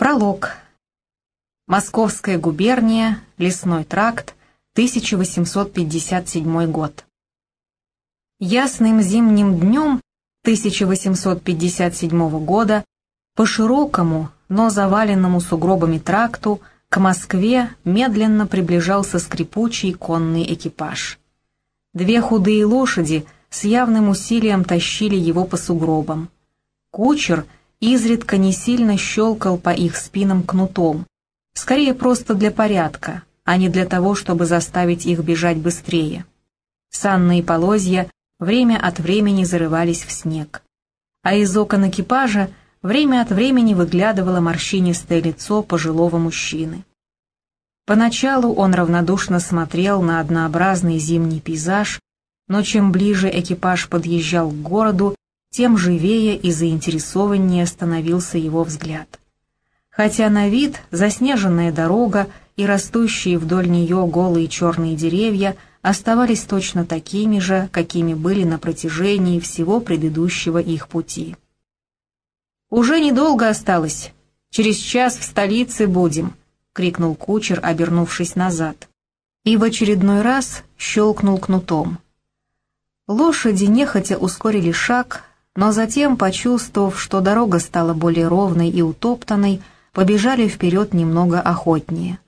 Пролог. Московская губерния, Лесной тракт, 1857 год. Ясным зимним днем 1857 года по широкому, но заваленному сугробами тракту к Москве медленно приближался скрипучий конный экипаж. Две худые лошади с явным усилием тащили его по сугробам. Кучер — изредка не сильно щелкал по их спинам кнутом, скорее просто для порядка, а не для того, чтобы заставить их бежать быстрее. Санные полозья время от времени зарывались в снег, а из окон экипажа время от времени выглядывало морщинистое лицо пожилого мужчины. Поначалу он равнодушно смотрел на однообразный зимний пейзаж, но чем ближе экипаж подъезжал к городу, тем живее и заинтересованнее становился его взгляд. Хотя на вид заснеженная дорога и растущие вдоль нее голые черные деревья оставались точно такими же, какими были на протяжении всего предыдущего их пути. «Уже недолго осталось. Через час в столице будем», — крикнул кучер, обернувшись назад. И в очередной раз щелкнул кнутом. Лошади нехотя ускорили шаг, но затем, почувствовав, что дорога стала более ровной и утоптанной, побежали вперед немного охотнее.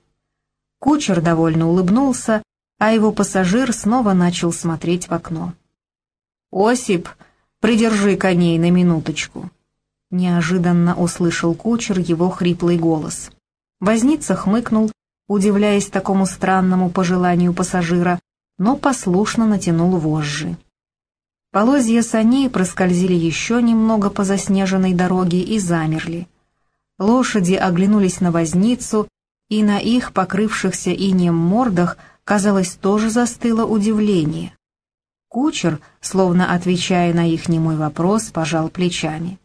Кучер довольно улыбнулся, а его пассажир снова начал смотреть в окно. «Осип, придержи коней на минуточку!» Неожиданно услышал кучер его хриплый голос. Возница хмыкнул, удивляясь такому странному пожеланию пассажира, но послушно натянул вожжи. Полозья саней проскользили еще немного по заснеженной дороге и замерли. Лошади оглянулись на возницу, и на их покрывшихся инеем мордах, казалось, тоже застыло удивление. Кучер, словно отвечая на их немой вопрос, пожал плечами.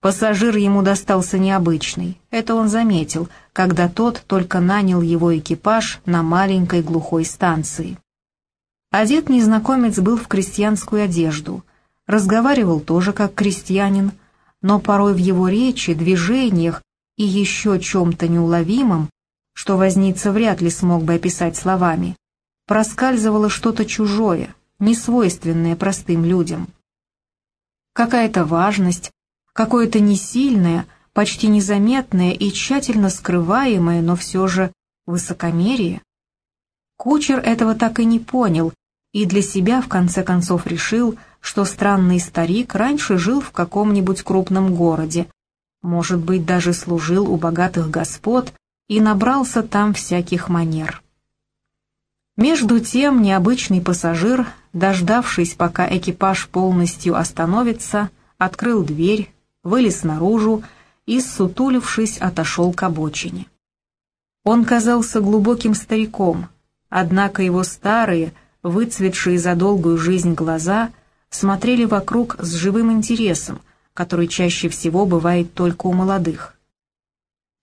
Пассажир ему достался необычный, это он заметил, когда тот только нанял его экипаж на маленькой глухой станции. Одет незнакомец был в крестьянскую одежду, разговаривал тоже как крестьянин, но порой в его речи, движениях и еще чем-то неуловимом, что возница вряд ли смог бы описать словами, проскальзывало что-то чужое, несвойственное простым людям. Какая-то важность, какое-то несильное, почти незаметное и тщательно скрываемое, но все же высокомерие. Кучер этого так и не понял и для себя в конце концов решил, что странный старик раньше жил в каком-нибудь крупном городе, может быть, даже служил у богатых господ и набрался там всяких манер. Между тем необычный пассажир, дождавшись, пока экипаж полностью остановится, открыл дверь, вылез наружу и, сутулившись, отошел к обочине. Он казался глубоким стариком, однако его старые, выцветшие за долгую жизнь глаза смотрели вокруг с живым интересом, который чаще всего бывает только у молодых.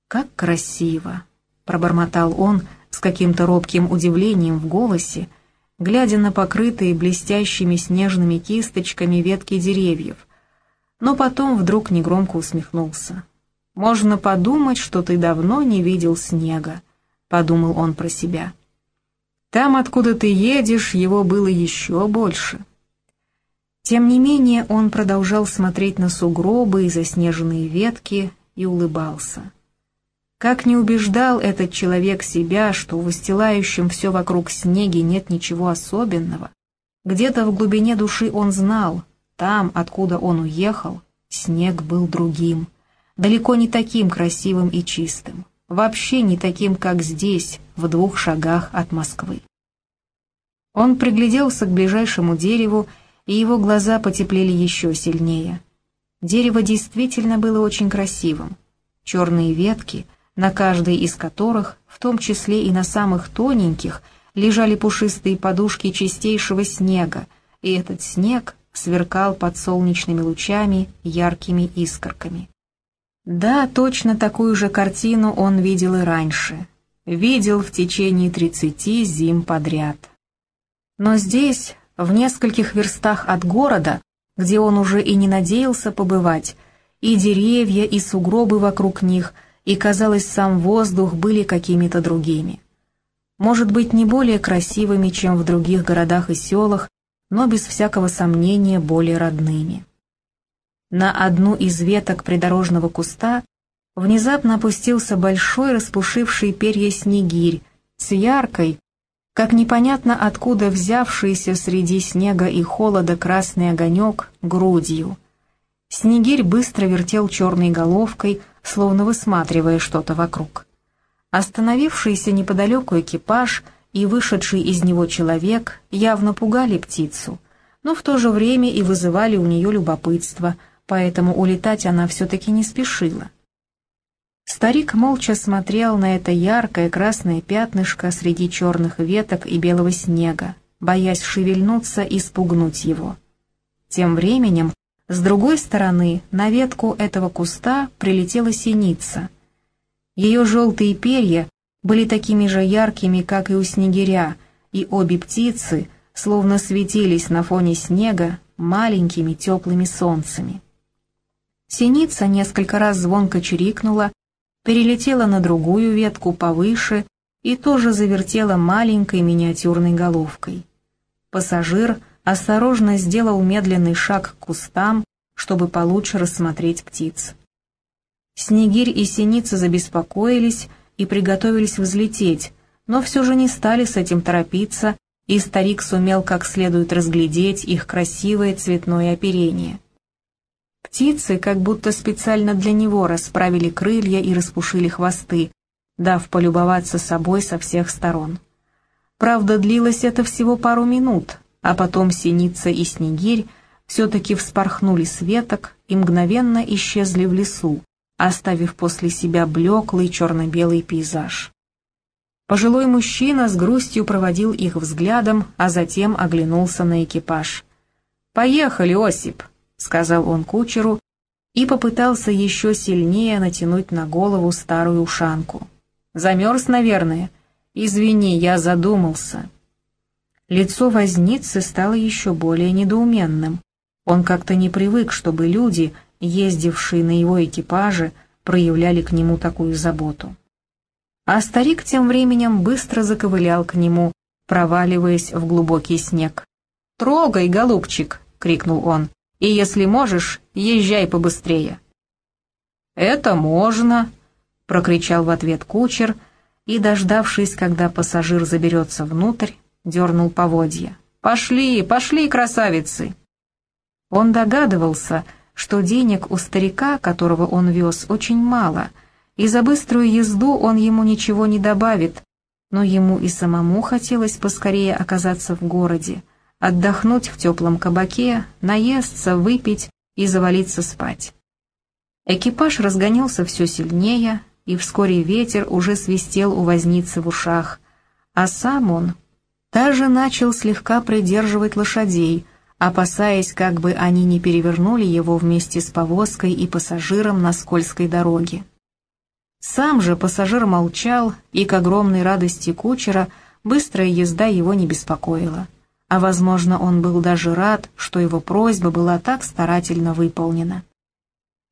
«Как красиво!» — пробормотал он с каким-то робким удивлением в голосе, глядя на покрытые блестящими снежными кисточками ветки деревьев, но потом вдруг негромко усмехнулся. «Можно подумать, что ты давно не видел снега», — подумал он про себя. Там, откуда ты едешь, его было еще больше. Тем не менее он продолжал смотреть на сугробы и заснеженные ветки и улыбался. Как не убеждал этот человек себя, что в выстилающем все вокруг снеге нет ничего особенного, где-то в глубине души он знал, там, откуда он уехал, снег был другим, далеко не таким красивым и чистым вообще не таким, как здесь, в двух шагах от Москвы. Он пригляделся к ближайшему дереву, и его глаза потеплели еще сильнее. Дерево действительно было очень красивым. Черные ветки, на каждой из которых, в том числе и на самых тоненьких, лежали пушистые подушки чистейшего снега, и этот снег сверкал под солнечными лучами яркими искорками. Да, точно такую же картину он видел и раньше. Видел в течение тридцати зим подряд. Но здесь, в нескольких верстах от города, где он уже и не надеялся побывать, и деревья, и сугробы вокруг них, и, казалось, сам воздух были какими-то другими. Может быть, не более красивыми, чем в других городах и селах, но без всякого сомнения более родными. На одну из веток придорожного куста внезапно опустился большой распушивший перья снегирь с яркой, как непонятно откуда взявшийся среди снега и холода красный огонек грудью. Снегирь быстро вертел черной головкой, словно высматривая что-то вокруг. Остановившийся неподалеку экипаж и вышедший из него человек явно пугали птицу, но в то же время и вызывали у нее любопытство, поэтому улетать она все-таки не спешила. Старик молча смотрел на это яркое красное пятнышко среди черных веток и белого снега, боясь шевельнуться и спугнуть его. Тем временем, с другой стороны, на ветку этого куста прилетела синица. Ее желтые перья были такими же яркими, как и у снегиря, и обе птицы словно светились на фоне снега маленькими теплыми солнцами. Синица несколько раз звонко чирикнула перелетела на другую ветку повыше и тоже завертела маленькой миниатюрной головкой. Пассажир осторожно сделал медленный шаг к кустам, чтобы получше рассмотреть птиц. Снегирь и синица забеспокоились и приготовились взлететь, но все же не стали с этим торопиться, и старик сумел как следует разглядеть их красивое цветное оперение. Птицы как будто специально для него расправили крылья и распушили хвосты, дав полюбоваться собой со всех сторон. Правда, длилось это всего пару минут, а потом синица и снегирь все-таки вспорхнули с веток и мгновенно исчезли в лесу, оставив после себя блеклый черно-белый пейзаж. Пожилой мужчина с грустью проводил их взглядом, а затем оглянулся на экипаж. «Поехали, Осип!» — сказал он кучеру и попытался еще сильнее натянуть на голову старую ушанку. «Замерз, наверное? Извини, я задумался». Лицо возницы стало еще более недоуменным. Он как-то не привык, чтобы люди, ездившие на его экипаже, проявляли к нему такую заботу. А старик тем временем быстро заковылял к нему, проваливаясь в глубокий снег. «Трогай, голубчик!» — крикнул он и, если можешь, езжай побыстрее». «Это можно», — прокричал в ответ кучер, и, дождавшись, когда пассажир заберется внутрь, дернул поводья. «Пошли, пошли, красавицы!» Он догадывался, что денег у старика, которого он вез, очень мало, и за быструю езду он ему ничего не добавит, но ему и самому хотелось поскорее оказаться в городе, отдохнуть в теплом кабаке, наесться, выпить и завалиться спать. Экипаж разгонялся все сильнее, и вскоре ветер уже свистел у возницы в ушах, а сам он даже начал слегка придерживать лошадей, опасаясь, как бы они не перевернули его вместе с повозкой и пассажиром на скользкой дороге. Сам же пассажир молчал, и к огромной радости кучера быстрая езда его не беспокоила а, возможно, он был даже рад, что его просьба была так старательно выполнена.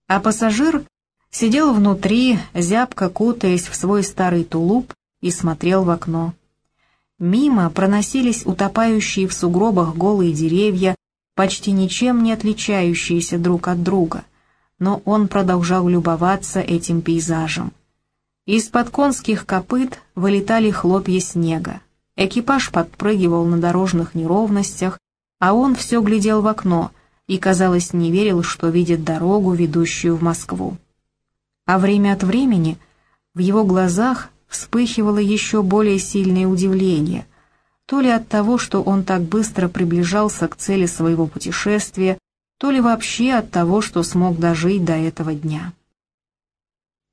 А пассажир сидел внутри, зябко кутаясь в свой старый тулуп и смотрел в окно. Мимо проносились утопающие в сугробах голые деревья, почти ничем не отличающиеся друг от друга, но он продолжал любоваться этим пейзажем. Из-под конских копыт вылетали хлопья снега. Экипаж подпрыгивал на дорожных неровностях, а он все глядел в окно и, казалось, не верил, что видит дорогу, ведущую в Москву. А время от времени в его глазах вспыхивало еще более сильное удивление, то ли от того, что он так быстро приближался к цели своего путешествия, то ли вообще от того, что смог дожить до этого дня.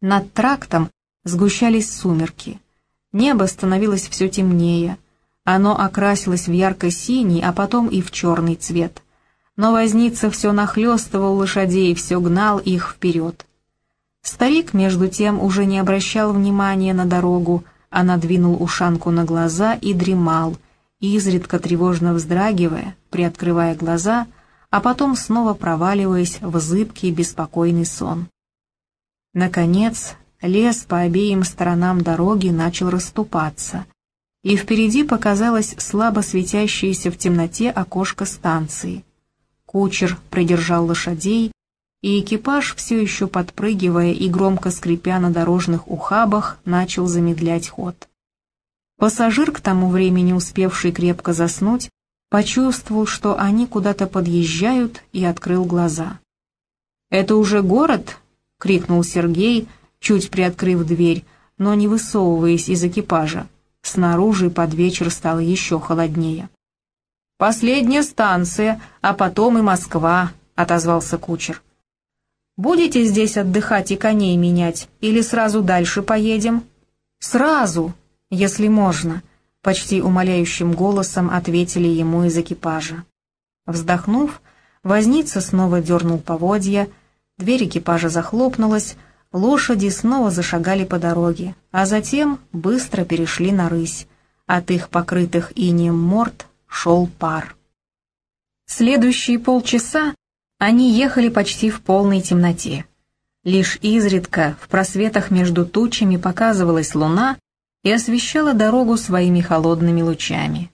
Над трактом сгущались сумерки. Небо становилось все темнее. Оно окрасилось в ярко-синий, а потом и в черный цвет. Но возница все нахлестывал лошадей, все гнал их вперед. Старик, между тем, уже не обращал внимания на дорогу, а надвинул ушанку на глаза и дремал, изредка тревожно вздрагивая, приоткрывая глаза, а потом снова проваливаясь в зыбкий беспокойный сон. Наконец, лес по обеим сторонам дороги начал расступаться, и впереди показалось слабо светящееся в темноте окошко станции. Кучер придержал лошадей, и экипаж, все еще подпрыгивая и громко скрипя на дорожных ухабах, начал замедлять ход. Пассажир, к тому времени успевший крепко заснуть, почувствовал, что они куда-то подъезжают, и открыл глаза. «Это уже город?» — крикнул Сергей, чуть приоткрыв дверь, но не высовываясь из экипажа. Снаружи под вечер стало еще холоднее. «Последняя станция, а потом и Москва», — отозвался кучер. «Будете здесь отдыхать и коней менять, или сразу дальше поедем?» «Сразу, если можно», — почти умоляющим голосом ответили ему из экипажа. Вздохнув, возница снова дернул поводья, дверь экипажа захлопнулась, лошади снова зашагали по дороге, а затем быстро перешли на рысь. От их покрытых инеем морд шел пар. Следующие полчаса они ехали почти в полной темноте. Лишь изредка в просветах между тучами показывалась луна и освещала дорогу своими холодными лучами.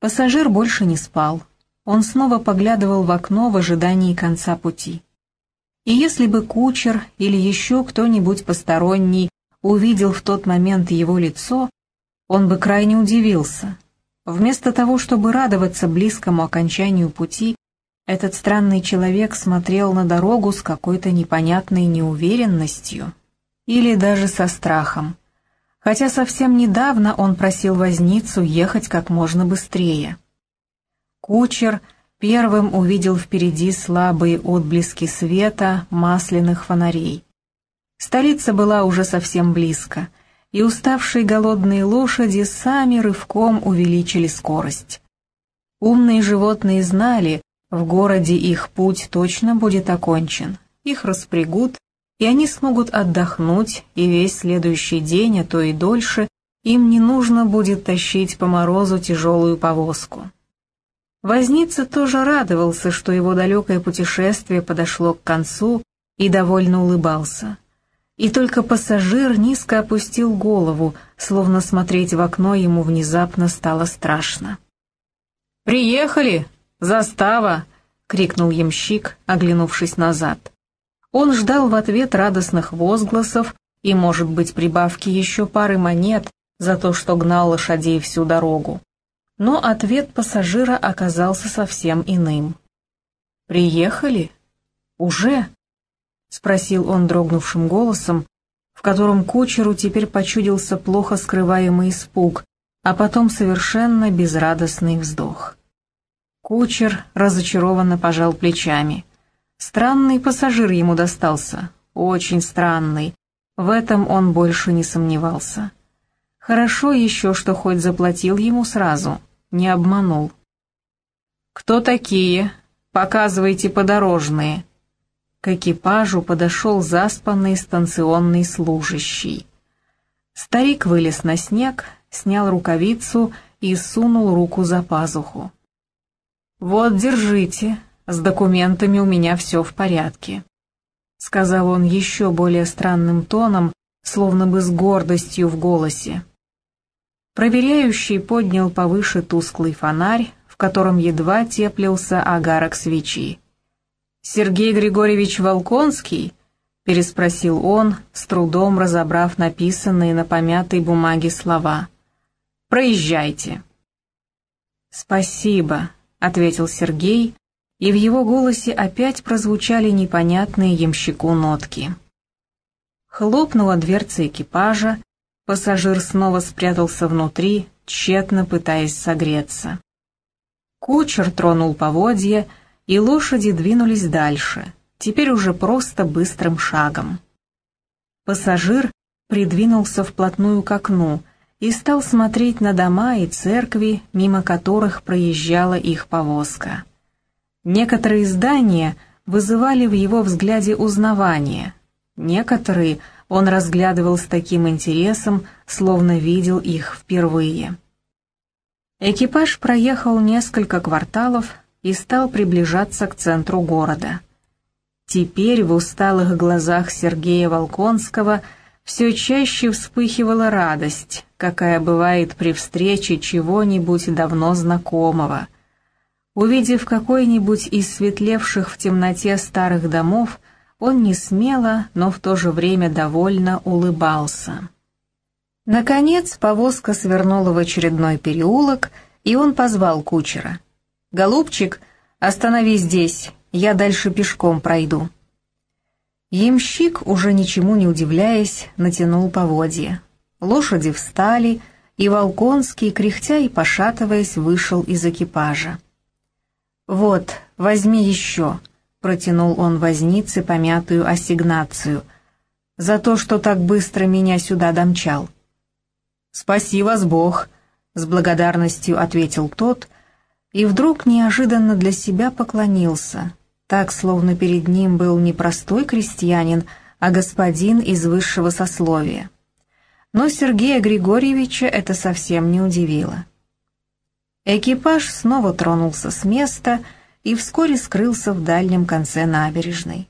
Пассажир больше не спал. Он снова поглядывал в окно в ожидании конца пути. И если бы кучер или еще кто-нибудь посторонний увидел в тот момент его лицо, он бы крайне удивился. Вместо того, чтобы радоваться близкому окончанию пути, этот странный человек смотрел на дорогу с какой-то непонятной неуверенностью или даже со страхом, хотя совсем недавно он просил возницу ехать как можно быстрее. Кучер — первым увидел впереди слабые отблески света масляных фонарей. Столица была уже совсем близко, и уставшие голодные лошади сами рывком увеличили скорость. Умные животные знали, в городе их путь точно будет окончен, их распрягут, и они смогут отдохнуть, и весь следующий день, а то и дольше, им не нужно будет тащить по морозу тяжелую повозку. Возница тоже радовался, что его далекое путешествие подошло к концу и довольно улыбался. И только пассажир низко опустил голову, словно смотреть в окно ему внезапно стало страшно. «Приехали! Застава!» — крикнул ямщик, оглянувшись назад. Он ждал в ответ радостных возгласов и, может быть, прибавки еще пары монет за то, что гнал лошадей всю дорогу но ответ пассажира оказался совсем иным. «Приехали? Уже?» — спросил он дрогнувшим голосом, в котором кучеру теперь почудился плохо скрываемый испуг, а потом совершенно безрадостный вздох. Кучер разочарованно пожал плечами. Странный пассажир ему достался, очень странный, в этом он больше не сомневался. Хорошо еще, что хоть заплатил ему сразу, не обманул. «Кто такие? Показывайте подорожные». К экипажу подошел заспанный станционный служащий. Старик вылез на снег, снял рукавицу и сунул руку за пазуху. «Вот, держите, с документами у меня все в порядке», — сказал он еще более странным тоном, словно бы с гордостью в голосе. Проверяющий поднял повыше тусклый фонарь, в котором едва теплился агарок свечи. «Сергей Григорьевич Волконский?» — переспросил он, с трудом разобрав написанные на помятой бумаге слова. «Проезжайте». «Спасибо», — ответил Сергей, и в его голосе опять прозвучали непонятные ямщику нотки. Хлопнула дверца экипажа, Пассажир снова спрятался внутри, тщетно пытаясь согреться. Кучер тронул поводья, и лошади двинулись дальше, теперь уже просто быстрым шагом. Пассажир придвинулся вплотную к окну и стал смотреть на дома и церкви, мимо которых проезжала их повозка. Некоторые здания вызывали в его взгляде узнавание, некоторые — он разглядывал с таким интересом, словно видел их впервые. Экипаж проехал несколько кварталов и стал приближаться к центру города. Теперь в усталых глазах Сергея Волконского все чаще вспыхивала радость, какая бывает при встрече чего-нибудь давно знакомого. Увидев какой-нибудь из светлевших в темноте старых домов, он не смело, но в то же время довольно улыбался. Наконец повозка свернула в очередной переулок, и он позвал кучера. «Голубчик, останови здесь, я дальше пешком пройду». Ямщик, уже ничему не удивляясь, натянул поводья. Лошади встали, и Волконский, кряхтя и пошатываясь, вышел из экипажа. «Вот, возьми еще», — протянул он вознице помятую ассигнацию, «за то, что так быстро меня сюда домчал». «Спаси вас Бог», — с благодарностью ответил тот, и вдруг неожиданно для себя поклонился, так, словно перед ним был не простой крестьянин, а господин из высшего сословия. Но Сергея Григорьевича это совсем не удивило. Экипаж снова тронулся с места и вскоре скрылся в дальнем конце набережной.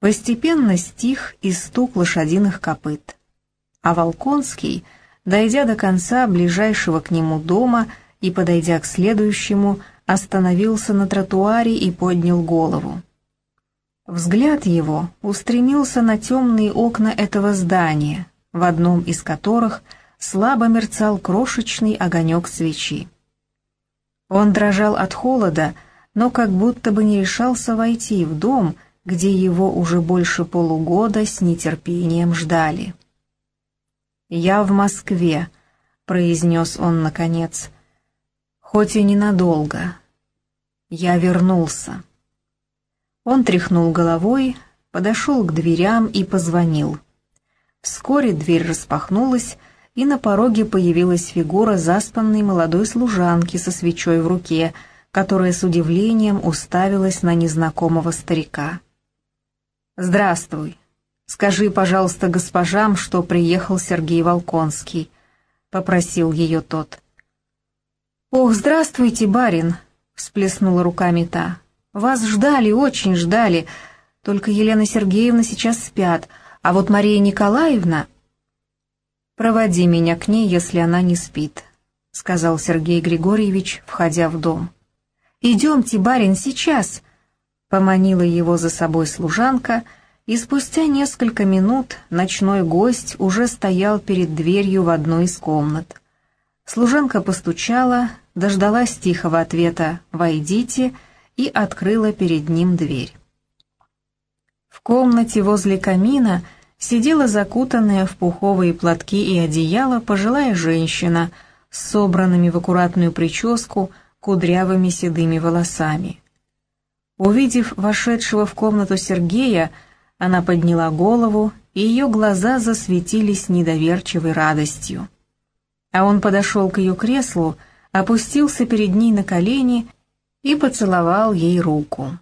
Постепенно стих и стук лошадиных копыт, а Волконский — Дойдя до конца ближайшего к нему дома и подойдя к следующему, остановился на тротуаре и поднял голову. Взгляд его устремился на темные окна этого здания, в одном из которых слабо мерцал крошечный огонек свечи. Он дрожал от холода, но как будто бы не решался войти в дом, где его уже больше полугода с нетерпением ждали. «Я в Москве», — произнес он наконец, — «хоть и ненадолго. Я вернулся». Он тряхнул головой, подошел к дверям и позвонил. Вскоре дверь распахнулась, и на пороге появилась фигура заспанной молодой служанки со свечой в руке, которая с удивлением уставилась на незнакомого старика. «Здравствуй», «Скажи, пожалуйста, госпожам, что приехал Сергей Волконский», — попросил ее тот. «Ох, здравствуйте, барин!» — всплеснула руками та. «Вас ждали, очень ждали. Только Елена Сергеевна сейчас спят, а вот Мария Николаевна...» «Проводи меня к ней, если она не спит», — сказал Сергей Григорьевич, входя в дом. «Идемте, барин, сейчас!» — поманила его за собой служанка — и спустя несколько минут ночной гость уже стоял перед дверью в одной из комнат. Служанка постучала, дождалась тихого ответа «Войдите» и открыла перед ним дверь. В комнате возле камина сидела закутанная в пуховые платки и одеяло пожилая женщина с собранными в аккуратную прическу кудрявыми седыми волосами. Увидев вошедшего в комнату Сергея, она подняла голову, и ее глаза засветились недоверчивой радостью. А он подошел к ее креслу, опустился перед ней на колени и поцеловал ей руку.